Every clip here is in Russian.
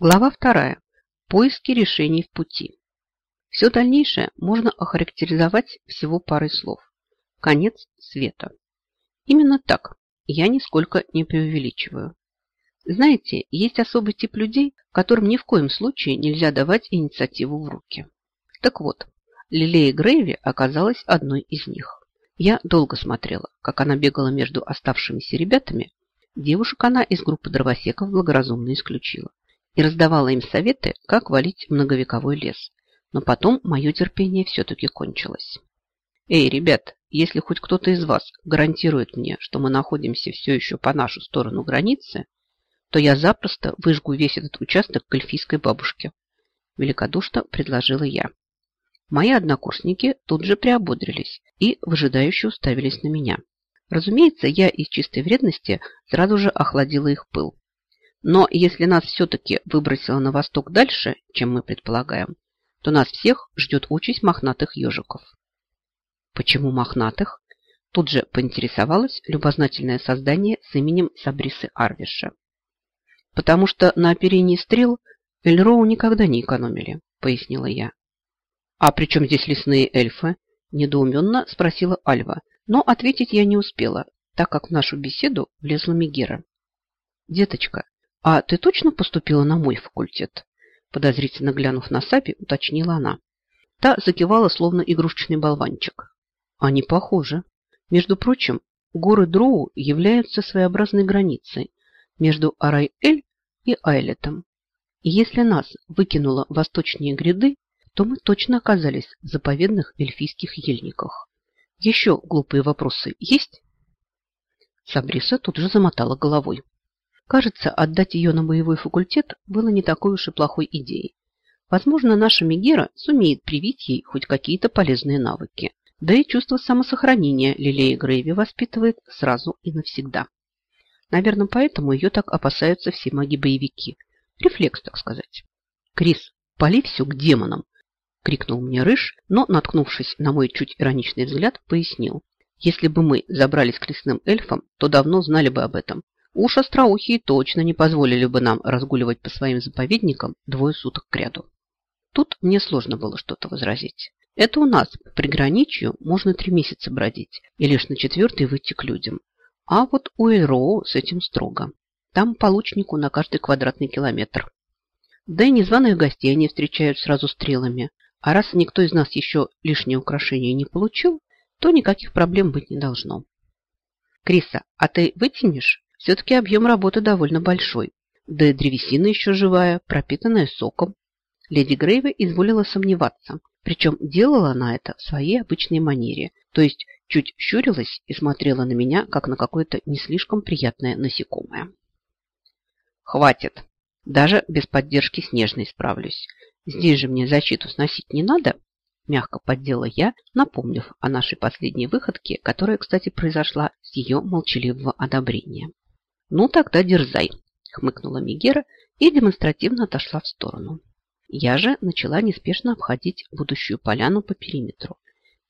Глава вторая. Поиски решений в пути. Все дальнейшее можно охарактеризовать всего парой слов. Конец света. Именно так. Я нисколько не преувеличиваю. Знаете, есть особый тип людей, которым ни в коем случае нельзя давать инициативу в руки. Так вот, Лилея Грейви оказалась одной из них. Я долго смотрела, как она бегала между оставшимися ребятами. Девушек она из группы дровосеков благоразумно исключила и раздавала им советы, как валить многовековой лес. Но потом мое терпение все-таки кончилось. «Эй, ребят, если хоть кто-то из вас гарантирует мне, что мы находимся все еще по нашу сторону границы, то я запросто выжгу весь этот участок к эльфийской бабушке», великодушно предложила я. Мои однокурсники тут же приободрились и выжидающе уставились на меня. Разумеется, я из чистой вредности сразу же охладила их пыл. Но если нас все-таки выбросило на восток дальше, чем мы предполагаем, то нас всех ждет участь мохнатых ежиков. Почему мохнатых? Тут же поинтересовалось любознательное создание с именем Сабрисы Арвиша. Потому что на оперении стрел Эльроу никогда не экономили, пояснила я. А при чем здесь лесные эльфы? Недоуменно спросила Альва, но ответить я не успела, так как в нашу беседу влезла Мегера. Деточка, «А ты точно поступила на мой факультет?» Подозрительно глянув на Саби, уточнила она. Та закивала, словно игрушечный болванчик. «Они похожи. Между прочим, горы Дроу являются своеобразной границей между Арай-Эль и Айлетом. И если нас выкинуло восточнее гряды, то мы точно оказались в заповедных эльфийских ельниках. Еще глупые вопросы есть?» Сабриса тут же замотала головой. Кажется, отдать ее на боевой факультет было не такой уж и плохой идеей. Возможно, наша Мегера сумеет привить ей хоть какие-то полезные навыки. Да и чувство самосохранения Лилея Грейви воспитывает сразу и навсегда. Наверное, поэтому ее так опасаются все маги-боевики. Рефлекс, так сказать. «Крис, пали все к демонам!» – крикнул мне Рыж, но, наткнувшись на мой чуть ироничный взгляд, пояснил. «Если бы мы забрались к лесным эльфам, то давно знали бы об этом. Уж остроухие точно не позволили бы нам разгуливать по своим заповедникам двое суток кряду. Тут мне сложно было что-то возразить. Это у нас по приграничью можно три месяца бродить и лишь на четвертый выйти к людям. А вот у Эльроу с этим строго. Там по лучнику на каждый квадратный километр. Да и незваных гостей они встречают сразу стрелами. А раз никто из нас еще лишнее украшение не получил, то никаких проблем быть не должно. Криса, а ты вытянешь? Все-таки объем работы довольно большой. Да и древесина еще живая, пропитанная соком. Леди Грейва изволила сомневаться. Причем делала она это в своей обычной манере. То есть чуть щурилась и смотрела на меня, как на какое-то не слишком приятное насекомое. Хватит. Даже без поддержки Снежной справлюсь. Здесь же мне защиту сносить не надо. Мягко поддела я, напомнив о нашей последней выходке, которая, кстати, произошла с ее молчаливого одобрения. «Ну, тогда дерзай», – хмыкнула Мегера и демонстративно отошла в сторону. Я же начала неспешно обходить будущую поляну по периметру,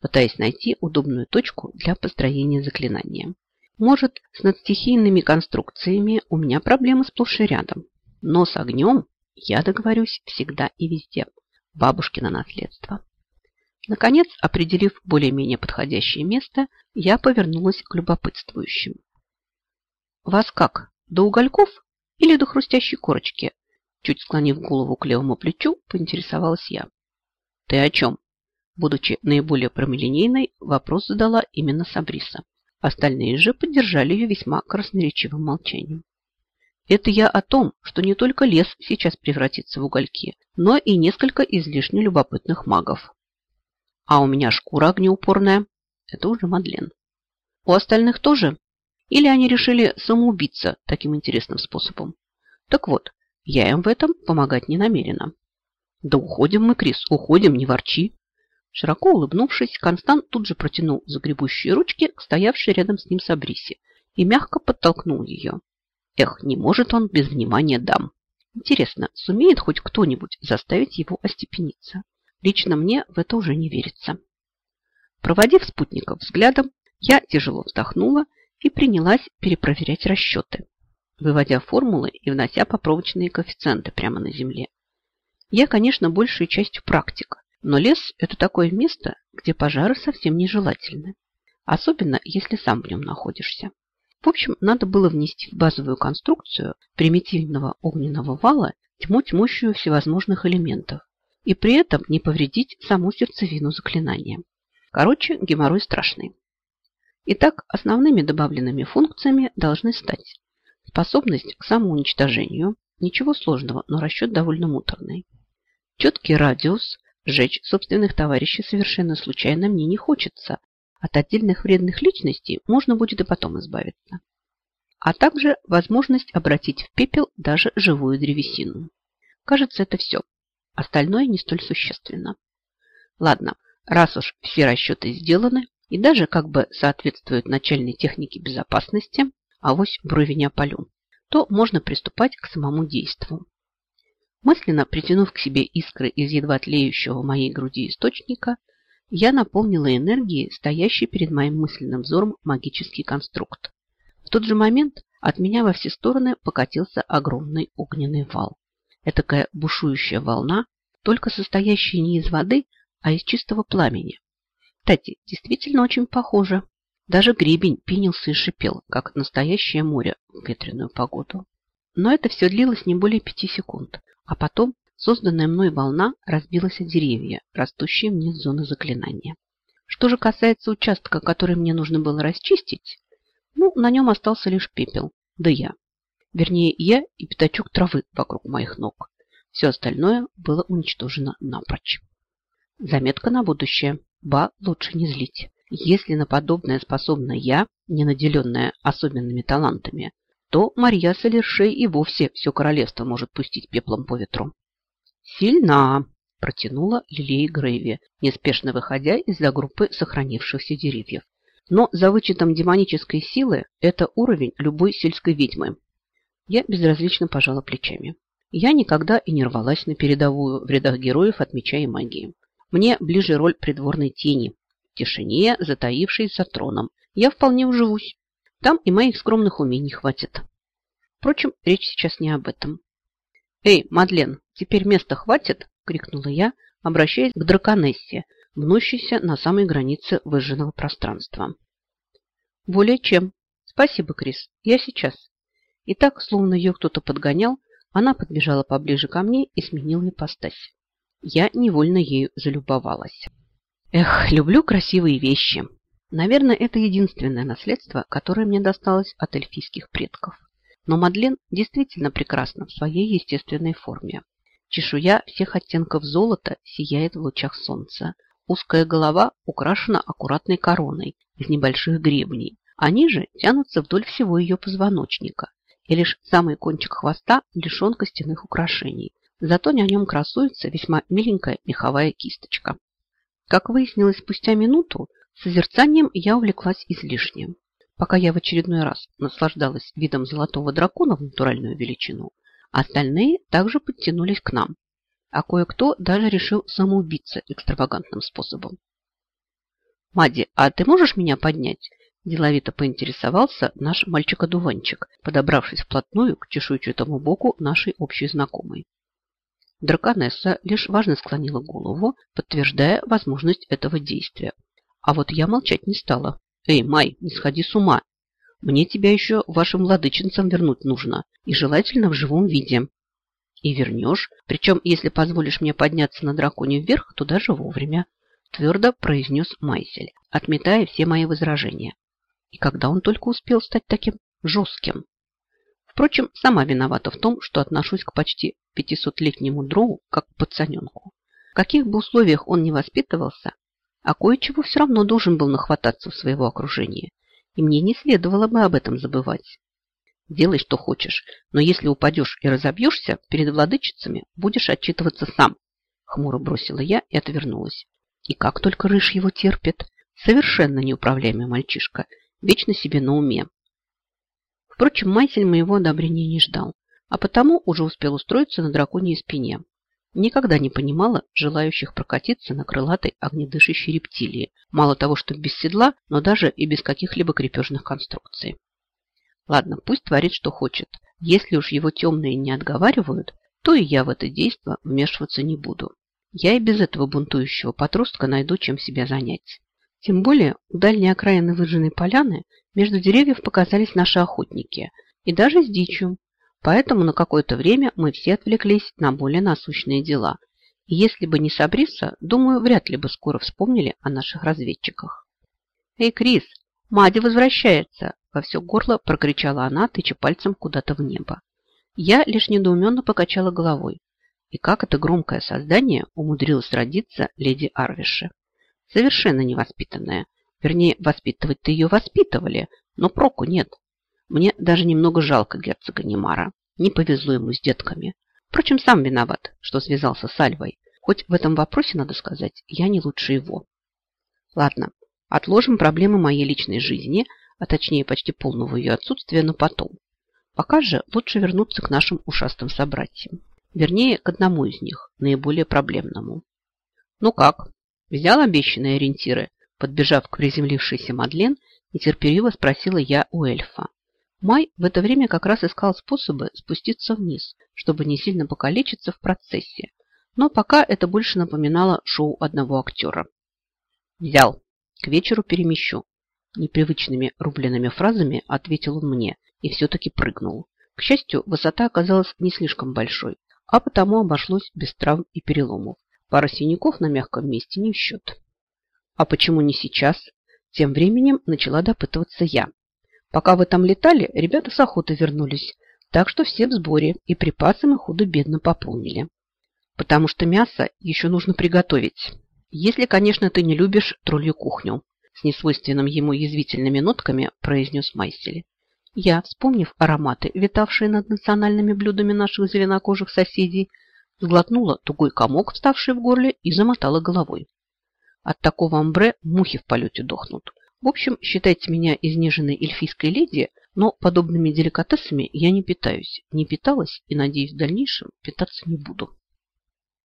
пытаясь найти удобную точку для построения заклинания. Может, с надстихийными конструкциями у меня проблемы сплошь и рядом, но с огнем я договорюсь всегда и везде. Бабушкино наследство. Наконец, определив более-менее подходящее место, я повернулась к любопытствующим. «Вас как, до угольков или до хрустящей корочки?» Чуть склонив голову к левому плечу, поинтересовалась я. «Ты о чем?» Будучи наиболее прямолинейной, вопрос задала именно Сабриса. Остальные же поддержали ее весьма красноречивым молчанием. Это я о том, что не только лес сейчас превратится в угольки, но и несколько излишне любопытных магов. А у меня шкура огнеупорная. Это уже Мадлен. У остальных тоже? Или они решили самоубиться таким интересным способом? Так вот, я им в этом помогать не намерена. Да уходим мы, Крис, уходим, не ворчи. Широко улыбнувшись, Констант тут же протянул загребущие ручки к стоявшей рядом с ним Сабрисе и мягко подтолкнул ее. Эх, не может он без внимания дам. Интересно, сумеет хоть кто-нибудь заставить его остепениться? Лично мне в это уже не верится. Проводив спутников взглядом, я тяжело вздохнула и принялась перепроверять расчеты. выводя формулы и внося поправочные коэффициенты прямо на земле. Я, конечно, большей частью практика, но лес – это такое место, где пожары совсем нежелательны. Особенно, если сам в нем находишься. В общем, надо было внести в базовую конструкцию примитивного огненного вала тьму тьмущую всевозможных элементов и при этом не повредить саму сердцевину заклинания. Короче, геморрой страшный. Итак, основными добавленными функциями должны стать способность к самоуничтожению, ничего сложного, но расчет довольно муторный, четкий радиус, сжечь собственных товарищей совершенно случайно мне не хочется, от отдельных вредных личностей можно будет и потом избавиться, а также возможность обратить в пепел даже живую древесину. Кажется, это все. Остальное не столь существенно. Ладно, раз уж все расчеты сделаны и даже как бы соответствуют начальной технике безопасности, авось брови не опалю, то можно приступать к самому действу. Мысленно притянув к себе искры из едва тлеющего в моей груди источника, я наполнила энергией стоящий перед моим мысленным взором магический конструкт. В тот же момент от меня во все стороны покатился огромный огненный вал этакая бушующая волна, только состоящая не из воды, а из чистого пламени. Кстати, действительно очень похоже. Даже гребень пенился и шипел, как настоящее море в ветреную погоду. Но это все длилось не более пяти секунд. А потом созданная мной волна разбилась о деревья, растущие вниз зоны заклинания. Что же касается участка, который мне нужно было расчистить, ну, на нем остался лишь пепел, да я. Вернее, я и пятачок травы вокруг моих ног. Все остальное было уничтожено напрочь. Заметка на будущее. Ба лучше не злить. Если на подобное способна я, не наделенная особенными талантами, то Марья Солершей и вовсе все королевство может пустить пеплом по ветру. «Сильна!» – протянула Лилия Грейви, неспешно выходя из-за группы сохранившихся деревьев. Но за вычетом демонической силы это уровень любой сельской ведьмы. Я безразлично пожала плечами. Я никогда и не рвалась на передовую в рядах героев от меча и магии. Мне ближе роль придворной тени, в тишине, затаившей за троном. Я вполне уживусь. Там и моих скромных умений хватит. Впрочем, речь сейчас не об этом. «Эй, Мадлен, теперь места хватит?» – крикнула я, обращаясь к драконессе, мнущейся на самой границе выжженного пространства. «Более чем. Спасибо, Крис. Я сейчас». И так, словно ее кто-то подгонял, она подбежала поближе ко мне и сменила ипостась. Я невольно ею залюбовалась. Эх, люблю красивые вещи. Наверное, это единственное наследство, которое мне досталось от эльфийских предков. Но Мадлен действительно прекрасна в своей естественной форме. Чешуя всех оттенков золота сияет в лучах солнца. Узкая голова украшена аккуратной короной из небольших гребней. Они же тянутся вдоль всего ее позвоночника, и лишь самый кончик хвоста лишен костяных украшений. Зато на нем красуется весьма миленькая меховая кисточка. Как выяснилось спустя минуту, созерцанием я увлеклась излишним. Пока я в очередной раз наслаждалась видом золотого дракона в натуральную величину, остальные также подтянулись к нам, а кое-кто даже решил самоубиться экстравагантным способом. «Мади, а ты можешь меня поднять?» Деловито поинтересовался наш мальчик-одуванчик, подобравшись вплотную к чешуйчатому боку нашей общей знакомой. Драконесса лишь важно склонила голову, подтверждая возможность этого действия. А вот я молчать не стала. «Эй, Май, не сходи с ума! Мне тебя еще вашим владычинцам вернуть нужно, и желательно в живом виде. И вернешь, причем, если позволишь мне подняться на драконе вверх, то даже вовремя», твердо произнес Майсель, отметая все мои возражения. И когда он только успел стать таким жестким? Впрочем, сама виновата в том, что отношусь к почти 500-летнему дроу как к пацаненку. В каких бы условиях он ни воспитывался, а кое-чего все равно должен был нахвататься в своего окружения. И мне не следовало бы об этом забывать. Делай, что хочешь, но если упадешь и разобьешься, перед владычицами будешь отчитываться сам. Хмуро бросила я и отвернулась. И как только Рыж его терпит. Совершенно неуправляемый мальчишка – вечно себе на уме. Впрочем, Майсель моего одобрения не ждал, а потому уже успел устроиться на драконьей спине. Никогда не понимала желающих прокатиться на крылатой огнедышащей рептилии. Мало того, что без седла, но даже и без каких-либо крепежных конструкций. Ладно, пусть творит, что хочет. Если уж его темные не отговаривают, то и я в это действо вмешиваться не буду. Я и без этого бунтующего подростка найду, чем себя занять. Тем более у дальней окраины выжженной поляны между деревьев показались наши охотники. И даже с дичью. Поэтому на какое-то время мы все отвлеклись на более насущные дела. И если бы не Сабриса, думаю, вряд ли бы скоро вспомнили о наших разведчиках. «Эй, Крис, Мади возвращается!» Во все горло прокричала она, тыча пальцем куда-то в небо. Я лишь недоуменно покачала головой. И как это громкое создание умудрилось родиться леди Арвиши? Совершенно невоспитанная. Вернее, воспитывать-то ее воспитывали, но проку нет. Мне даже немного жалко герцога Немара. Не повезло ему с детками. Впрочем, сам виноват, что связался с Альвой. Хоть в этом вопросе, надо сказать, я не лучше его. Ладно, отложим проблемы моей личной жизни, а точнее почти полного ее отсутствия, на потом. Пока же лучше вернуться к нашим ушастым собратьям. Вернее, к одному из них, наиболее проблемному. Ну как, взял обещанные ориентиры? Подбежав к приземлившейся Мадлен, нетерпеливо спросила я у эльфа. Май в это время как раз искал способы спуститься вниз, чтобы не сильно покалечиться в процессе. Но пока это больше напоминало шоу одного актера. «Взял. К вечеру перемещу». Непривычными рубленными фразами ответил он мне и все-таки прыгнул. К счастью, высота оказалась не слишком большой, а потому обошлось без травм и переломов. Пара синяков на мягком месте не в счет. А почему не сейчас? Тем временем начала допытываться я. Пока вы там летали, ребята с охоты вернулись, так что все в сборе и припасы мы худо-бедно пополнили. Потому что мясо еще нужно приготовить. Если, конечно, ты не любишь троллью кухню, с несвойственным ему язвительными нотками произнес Майсели. Я, вспомнив ароматы, витавшие над национальными блюдами наших зеленокожих соседей, сглотнула тугой комок, вставший в горле, и замотала головой. От такого амбре мухи в полете дохнут. В общем, считайте меня изнеженной эльфийской леди, но подобными деликатесами я не питаюсь. Не питалась и, надеюсь, в дальнейшем питаться не буду.